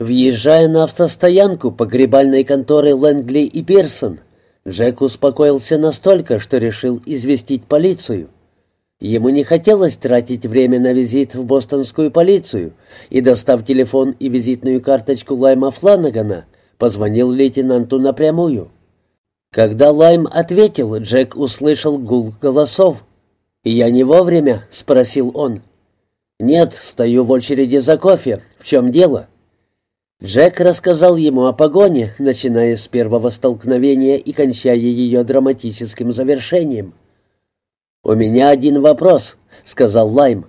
Въезжая на автостоянку погребальной конторы Лэнгли и Пирсон, Джек успокоился настолько, что решил известить полицию. Ему не хотелось тратить время на визит в бостонскую полицию, и, достав телефон и визитную карточку Лайма Фланагана, позвонил лейтенанту напрямую. Когда Лайм ответил, Джек услышал гул голосов. «Я не вовремя?» — спросил он. «Нет, стою в очереди за кофе. В чем дело?» Джек рассказал ему о погоне, начиная с первого столкновения и кончая ее драматическим завершением. «У меня один вопрос», — сказал Лайм.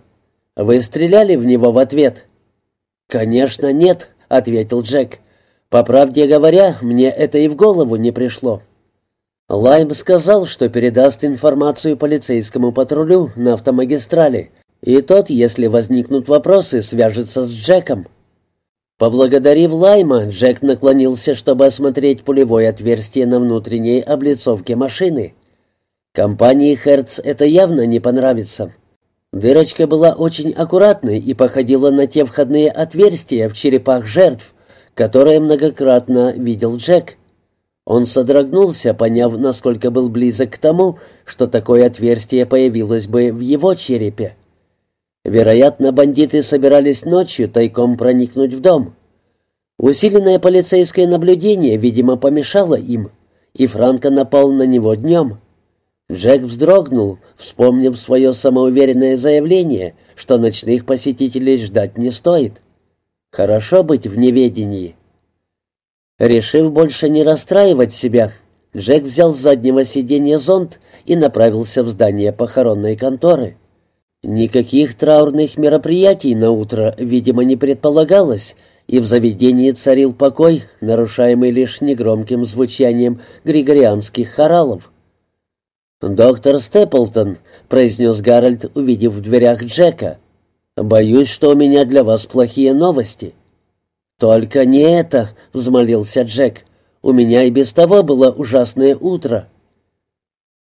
«Вы стреляли в него в ответ?» «Конечно, нет», — ответил Джек. «По правде говоря, мне это и в голову не пришло». Лайм сказал, что передаст информацию полицейскому патрулю на автомагистрали, и тот, если возникнут вопросы, свяжется с Джеком. Поблагодарив Лайма, Джек наклонился, чтобы осмотреть пулевое отверстие на внутренней облицовке машины. Компании «Херц» это явно не понравится. Дырочка была очень аккуратной и походила на те входные отверстия в черепах жертв, которые многократно видел Джек. Он содрогнулся, поняв, насколько был близок к тому, что такое отверстие появилось бы в его черепе. Вероятно, бандиты собирались ночью тайком проникнуть в дом. Усиленное полицейское наблюдение, видимо, помешало им, и Франко напал на него днем. Джек вздрогнул, вспомнив свое самоуверенное заявление, что ночных посетителей ждать не стоит. Хорошо быть в неведении. Решив больше не расстраивать себя, Джек взял с заднего сиденья зонт и направился в здание похоронной конторы. Никаких траурных мероприятий на утро, видимо, не предполагалось, и в заведении царил покой, нарушаемый лишь негромким звучанием григорианских хоралов. «Доктор Степлтон», — произнес Гарольд, увидев в дверях Джека, — «боюсь, что у меня для вас плохие новости». «Только не это», — взмолился Джек. «У меня и без того было ужасное утро».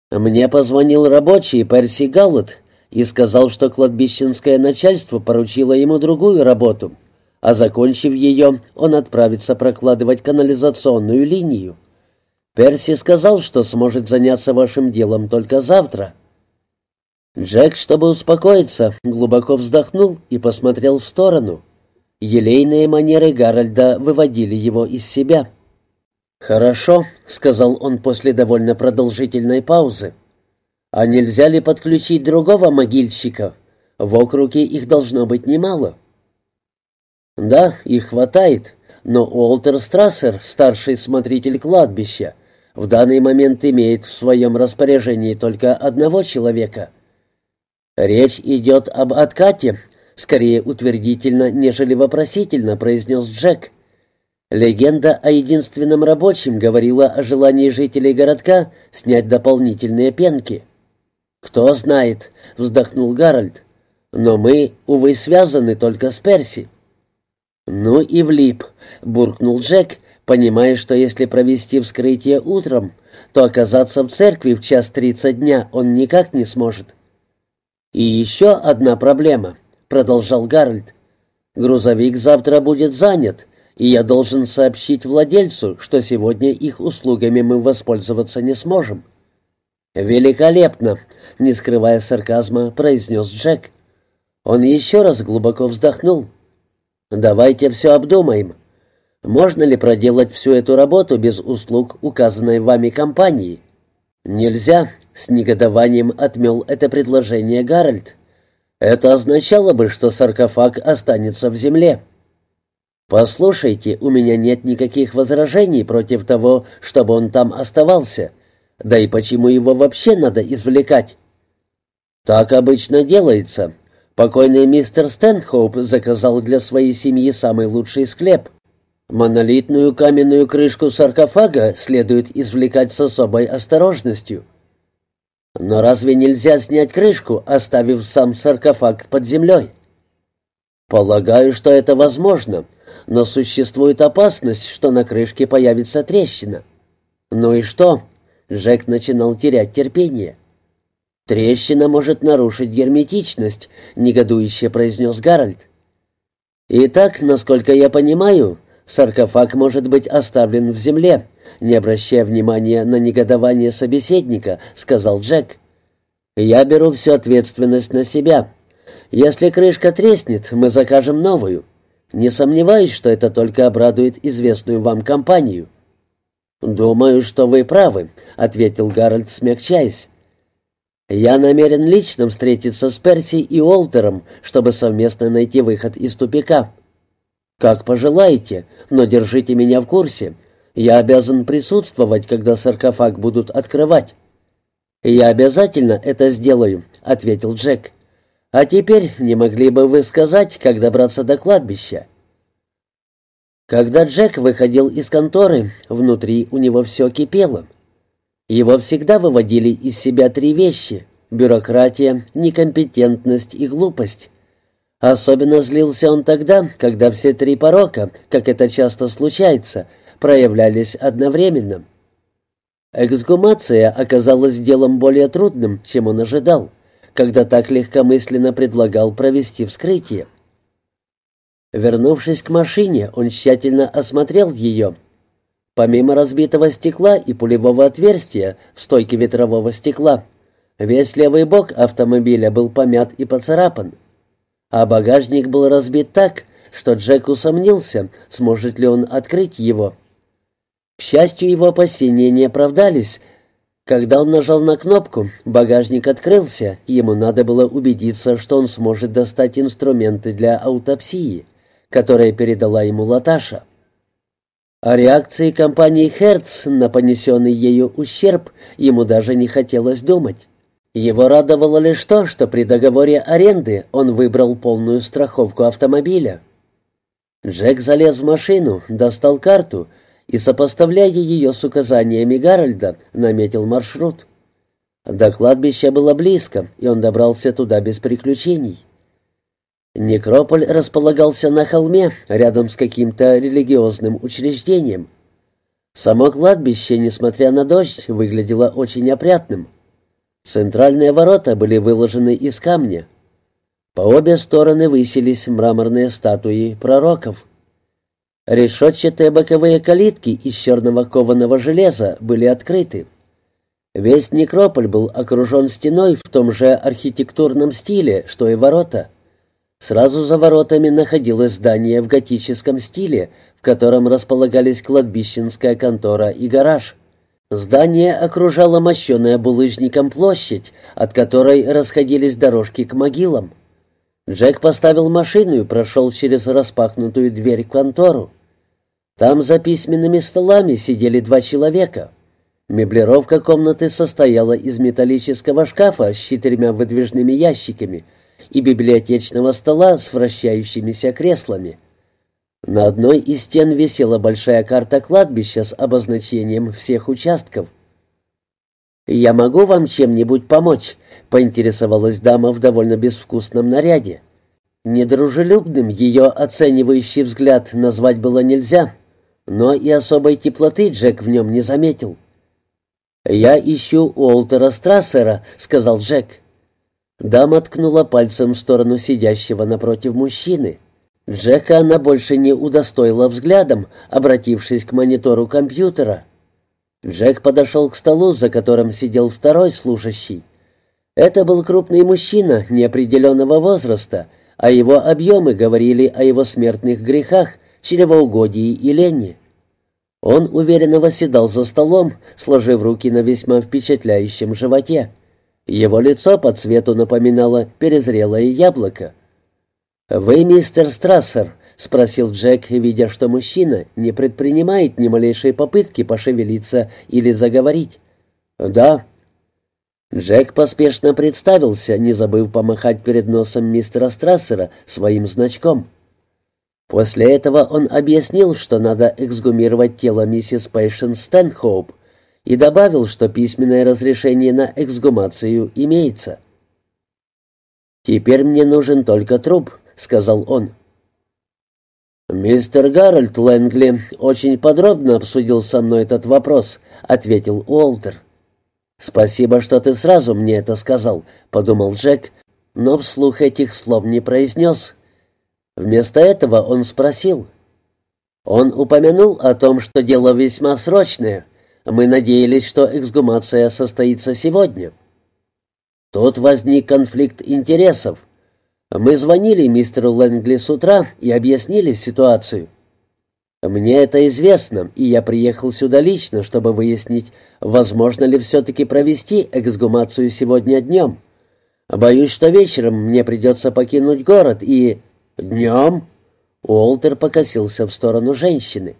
Мне позвонил рабочий Перси Галлот и сказал, что кладбищенское начальство поручило ему другую работу, а закончив ее, он отправится прокладывать канализационную линию. Перси сказал, что сможет заняться вашим делом только завтра». Джек, чтобы успокоиться, глубоко вздохнул и посмотрел в сторону. Елейные манеры Гарольда выводили его из себя. «Хорошо», — сказал он после довольно продолжительной паузы. «А нельзя ли подключить другого могильщика? В округе их должно быть немало». «Да, их хватает, но Уолтер Страссер, старший смотритель кладбища, в данный момент имеет в своем распоряжении только одного человека. Речь идет об откате, скорее утвердительно, нежели вопросительно, произнес Джек. Легенда о единственном рабочем говорила о желании жителей городка снять дополнительные пенки. «Кто знает», — вздохнул Гарольд, — «но мы, увы, связаны только с Перси». «Ну и влип», — буркнул Джек, понимая, что если провести вскрытие утром, то оказаться в церкви в час тридцать дня он никак не сможет. «И еще одна проблема», — продолжал Гарольд. «Грузовик завтра будет занят, и я должен сообщить владельцу, что сегодня их услугами мы воспользоваться не сможем». «Великолепно!» — не скрывая сарказма, произнес Джек. Он еще раз глубоко вздохнул. «Давайте все обдумаем. Можно ли проделать всю эту работу без услуг указанной вами компании? Нельзя, с негодованием отмел это предложение Гарольд. Это означало бы, что саркофаг останется в земле. Послушайте, у меня нет никаких возражений против того, чтобы он там оставался. Да и почему его вообще надо извлекать? Так обычно делается. Покойный мистер Стэнхоуп заказал для своей семьи самый лучший склеп. Монолитную каменную крышку саркофага следует извлекать с особой осторожностью. Но разве нельзя снять крышку, оставив сам саркофаг под землей? Полагаю, что это возможно, но существует опасность, что на крышке появится трещина. Ну и что? Жек начинал терять терпение. «Трещина может нарушить герметичность», — негодующе произнес Гарольд. «Итак, насколько я понимаю, Саркофаг может быть оставлен в земле, не обращая внимания на негодование собеседника, сказал Джек. Я беру всю ответственность на себя. Если крышка треснет, мы закажем новую. Не сомневаюсь, что это только обрадует известную вам компанию. Думаю, что вы правы, ответил Гарольд, смягчаясь. Я намерен лично встретиться с Перси и Олтером, чтобы совместно найти выход из тупика. «Как пожелаете, но держите меня в курсе. Я обязан присутствовать, когда саркофаг будут открывать». «Я обязательно это сделаю», — ответил Джек. «А теперь не могли бы вы сказать, как добраться до кладбища?» Когда Джек выходил из конторы, внутри у него все кипело. Его всегда выводили из себя три вещи — бюрократия, некомпетентность и глупость. Особенно злился он тогда, когда все три порока, как это часто случается, проявлялись одновременно. Эксгумация оказалась делом более трудным, чем он ожидал, когда так легкомысленно предлагал провести вскрытие. Вернувшись к машине, он тщательно осмотрел ее. Помимо разбитого стекла и пулевого отверстия в стойке ветрового стекла, весь левый бок автомобиля был помят и поцарапан а багажник был разбит так, что Джек усомнился, сможет ли он открыть его. К счастью, его опасения не оправдались. Когда он нажал на кнопку, багажник открылся, ему надо было убедиться, что он сможет достать инструменты для аутопсии, которые передала ему Латаша. О реакции компании «Херц» на понесенный ею ущерб ему даже не хотелось думать. Его радовало лишь то, что при договоре аренды он выбрал полную страховку автомобиля. Джек залез в машину, достал карту и, сопоставляя ее с указаниями Гарольда, наметил маршрут. До кладбища было близко, и он добрался туда без приключений. Некрополь располагался на холме, рядом с каким-то религиозным учреждением. Само кладбище, несмотря на дождь, выглядело очень опрятным. Центральные ворота были выложены из камня. По обе стороны высились мраморные статуи пророков. Решетчатые боковые калитки из черного кованого железа были открыты. Весь некрополь был окружен стеной в том же архитектурном стиле, что и ворота. Сразу за воротами находилось здание в готическом стиле, в котором располагались кладбищенская контора и гараж. Здание окружала мощеная булыжником площадь, от которой расходились дорожки к могилам. Джек поставил машину и прошел через распахнутую дверь в контору. Там за письменными столами сидели два человека. Меблировка комнаты состояла из металлического шкафа с четырьмя выдвижными ящиками и библиотечного стола с вращающимися креслами. На одной из стен висела большая карта кладбища с обозначением всех участков. «Я могу вам чем-нибудь помочь?» — поинтересовалась дама в довольно безвкусном наряде. Недружелюбным ее оценивающий взгляд назвать было нельзя, но и особой теплоты Джек в нем не заметил. «Я ищу Уолтера Страссера», — сказал Джек. Дама ткнула пальцем в сторону сидящего напротив мужчины. Джека она больше не удостоила взглядом, обратившись к монитору компьютера. Джек подошел к столу, за которым сидел второй служащий. Это был крупный мужчина неопределенного возраста, а его объемы говорили о его смертных грехах, чревоугодии и лени. Он уверенно восседал за столом, сложив руки на весьма впечатляющем животе. Его лицо по цвету напоминало перезрелое яблоко. «Вы мистер Страссер?» — спросил Джек, видя, что мужчина не предпринимает ни малейшей попытки пошевелиться или заговорить. «Да». Джек поспешно представился, не забыв помахать перед носом мистера Страссера своим значком. После этого он объяснил, что надо эксгумировать тело миссис Пэйшен Стэнхоуп, и добавил, что письменное разрешение на эксгумацию имеется. «Теперь мне нужен только труп», сказал он. «Мистер Гарольд Лэнгли очень подробно обсудил со мной этот вопрос», — ответил Уолтер. «Спасибо, что ты сразу мне это сказал», — подумал Джек, но вслух этих слов не произнес. Вместо этого он спросил. Он упомянул о том, что дело весьма срочное. Мы надеялись, что эксгумация состоится сегодня. Тут возник конфликт интересов. Мы звонили мистеру Лэнгли с утра и объяснили ситуацию. Мне это известно, и я приехал сюда лично, чтобы выяснить, возможно ли все-таки провести эксгумацию сегодня днем. Боюсь, что вечером мне придется покинуть город и... Днем? Уолтер покосился в сторону женщины.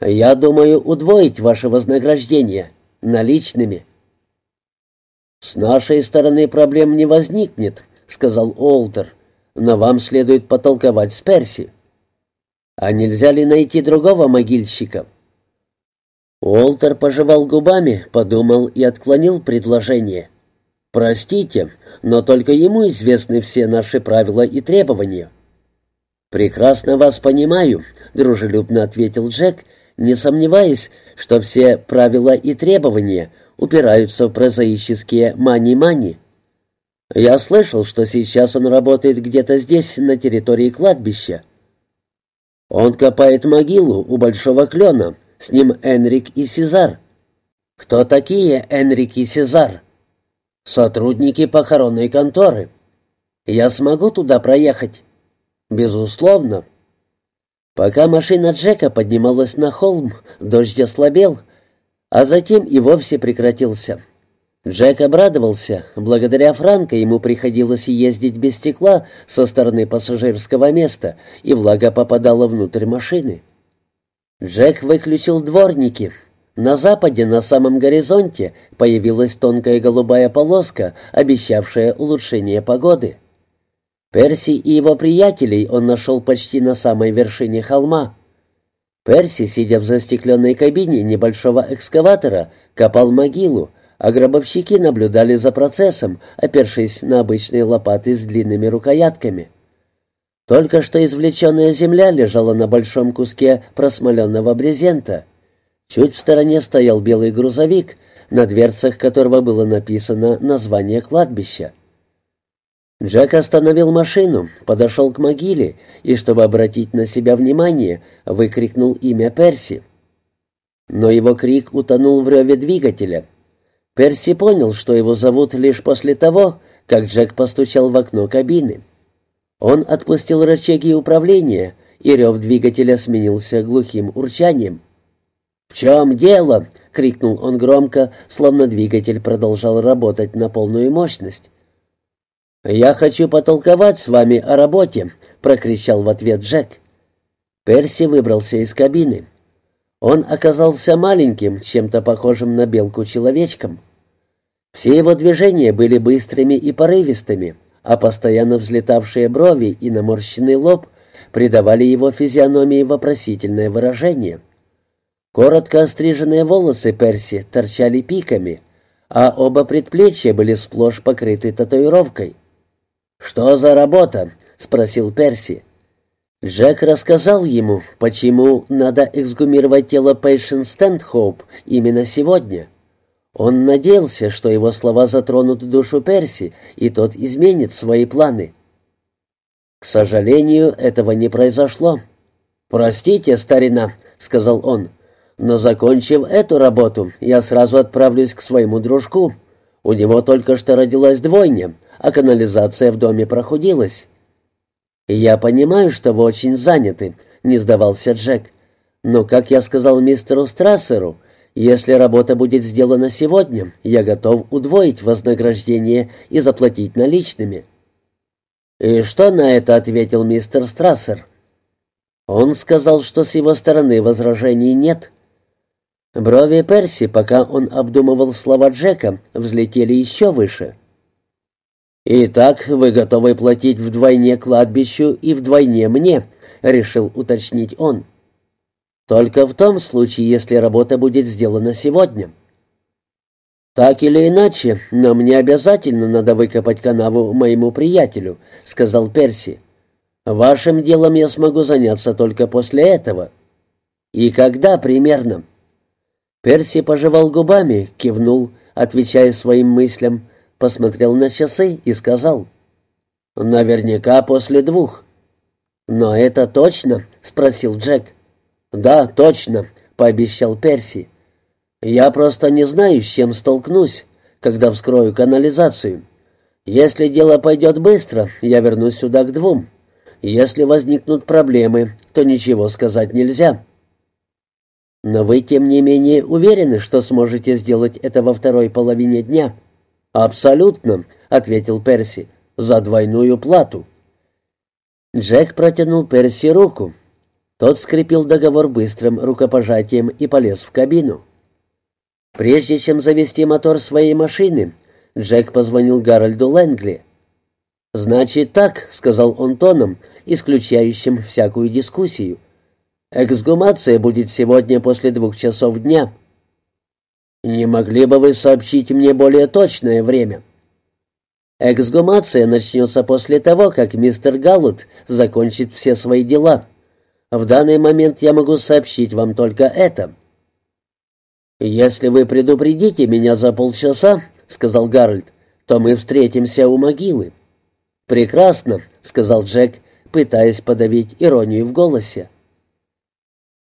«Я думаю удвоить ваше вознаграждение наличными». «С нашей стороны проблем не возникнет», — сказал Уолтер, «но вам следует потолковать с Перси». «А нельзя ли найти другого могильщика?» Уолтер пожевал губами, подумал и отклонил предложение. «Простите, но только ему известны все наши правила и требования». «Прекрасно вас понимаю», — дружелюбно ответил Джек, не сомневаясь, что все правила и требования упираются в прозаические мани-мани. «Я слышал, что сейчас он работает где-то здесь, на территории кладбища». «Он копает могилу у Большого Клена, с ним Энрик и Сезар». «Кто такие Энрик и Сезар?» «Сотрудники похоронной конторы». «Я смогу туда проехать?» «Безусловно». Пока машина Джека поднималась на холм, дождь ослабел, а затем и вовсе прекратился. Джек обрадовался. Благодаря Франко ему приходилось ездить без стекла со стороны пассажирского места, и влага попадала внутрь машины. Джек выключил дворники. На западе, на самом горизонте, появилась тонкая голубая полоска, обещавшая улучшение погоды. Перси и его приятелей он нашел почти на самой вершине холма. Перси, сидя в застекленной кабине небольшого экскаватора, копал могилу, а гробовщики наблюдали за процессом, опершись на обычные лопаты с длинными рукоятками. Только что извлеченная земля лежала на большом куске просмоленного брезента. Чуть в стороне стоял белый грузовик, на дверцах которого было написано название кладбища. Джек остановил машину, подошел к могиле и, чтобы обратить на себя внимание, выкрикнул имя Перси. Но его крик утонул в реве двигателя. Перси понял, что его зовут лишь после того, как Джек постучал в окно кабины. Он отпустил рычаги управления, и рев двигателя сменился глухим урчанием. «В чем дело?» — крикнул он громко, словно двигатель продолжал работать на полную мощность. «Я хочу потолковать с вами о работе», — прокричал в ответ Джек. Перси выбрался из кабины. Он оказался маленьким, чем-то похожим на белку-человечком. Все его движения были быстрыми и порывистыми, а постоянно взлетавшие брови и наморщенный лоб придавали его физиономии вопросительное выражение. Коротко остриженные волосы Перси торчали пиками, а оба предплечья были сплошь покрыты татуировкой. «Что за работа?» — спросил Перси. Джек рассказал ему, почему надо эксгумировать тело Пейшен Стэндхоуп именно сегодня. Он надеялся, что его слова затронут душу Перси, и тот изменит свои планы. К сожалению, этого не произошло. «Простите, старина», — сказал он, — «но, закончив эту работу, я сразу отправлюсь к своему дружку. У него только что родилась двойня, а канализация в доме прохудилась. «Я понимаю, что вы очень заняты», — не сдавался Джек. «Но, как я сказал мистеру Страссеру, если работа будет сделана сегодня, я готов удвоить вознаграждение и заплатить наличными». «И что на это?» — ответил мистер Страссер. Он сказал, что с его стороны возражений нет. Брови Перси, пока он обдумывал слова Джека, взлетели еще выше. «Итак, вы готовы платить вдвойне кладбищу и вдвойне мне», — решил уточнить он. «Только в том случае, если работа будет сделана сегодня». «Так или иначе, но мне обязательно надо выкопать канаву моему приятелю», — сказал Перси. «Вашим делом я смогу заняться только после этого». «И когда примерно?» Перси пожевал губами, кивнул, отвечая своим мыслям, посмотрел на часы и сказал, «Наверняка после двух». «Но это точно?» — спросил Джек. «Да, точно», — пообещал Перси. «Я просто не знаю, с чем столкнусь, когда вскрою канализацию. Если дело пойдет быстро, я вернусь сюда к двум. Если возникнут проблемы, то ничего сказать нельзя». «Но вы, тем не менее, уверены, что сможете сделать это во второй половине дня?» «Абсолютно», — ответил Перси, — «за двойную плату». Джек протянул Перси руку. Тот скрепил договор быстрым рукопожатием и полез в кабину. Прежде чем завести мотор своей машины, Джек позвонил Гарольду Лэнгли. «Значит так», — сказал он тоном, исключающим всякую дискуссию. «Эксгумация будет сегодня после двух часов дня». «Не могли бы вы сообщить мне более точное время?» Эксгумация начнется после того, как мистер Галлут закончит все свои дела. В данный момент я могу сообщить вам только это. «Если вы предупредите меня за полчаса, — сказал Гарольд, — то мы встретимся у могилы». «Прекрасно», — сказал Джек, пытаясь подавить иронию в голосе.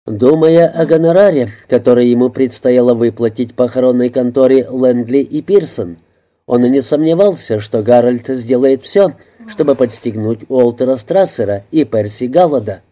Думая о гонораре, который ему предстояло выплатить похоронной конторе Лэнгли и Пирсон, — он и не сомневался, что Гарольд сделает все, чтобы подстегнуть Уолтера Страссера и Перси Галлада.